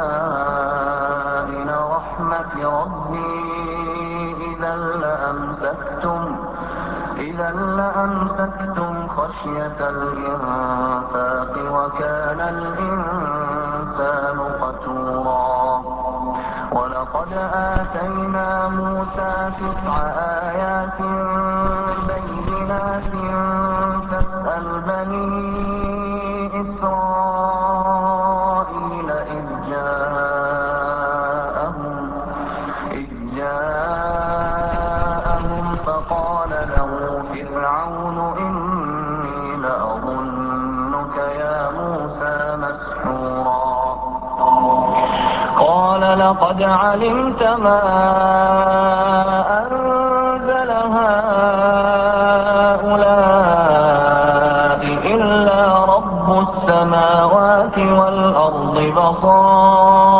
خزائن رحمة ربي إذا لأمسكتم إذا لأمسكتم خشية الإنفاق وكان الإنسان قتورا. ولقد آتينا موسى تسع آيات بينات فرعون إني لأظنك يا موسى مسحورا. قال لقد علمت ما أنزل هؤلاء إلا رب السماوات والأرض بصائر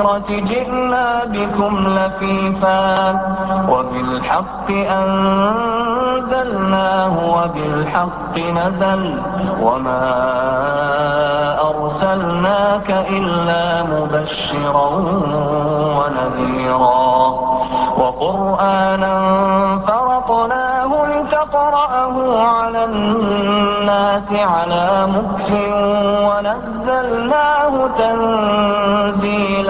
الآخرة جئنا بكم لفيفا وبالحق أنزلناه وبالحق نزل وما أرسلناك إلا مبشرا ونذيرا. وقرآنا فرقناه لتقرأه على الناس على مكف ونزلناه تنزيلا